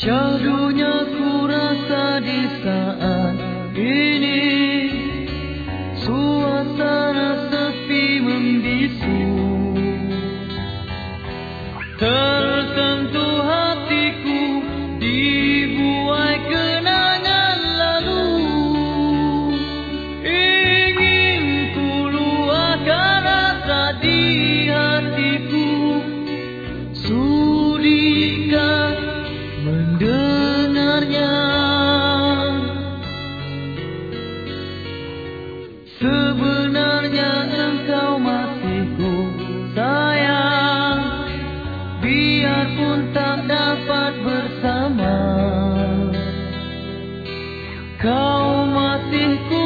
Syahdunya ku rasa di saat ini Suasana sepi membisu. Tersentuh hatiku dibuai kenangan lalu. Ingin ku luahkan rasa di hatiku. Sudikan kasihku